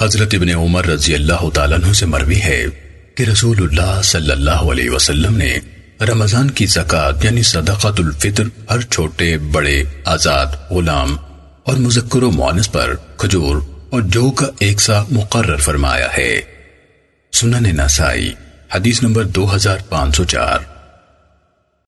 حضرت ابن عمر رضی اللہ تعالیٰ عنہ سے مروی ہے کہ رسول اللہ صلی اللہ علیہ وسلم نے رمضان کی زکاة یعنی صدقات الفطر ہر چھوٹے، بڑے، آزاد، غلام اور مذکر و معنس پر کھجور اور جو کا ایک سا مقرر فرمایا ہے۔ سنن نسائی، حدیث نمبر دو ہزار پانچ سو چار۔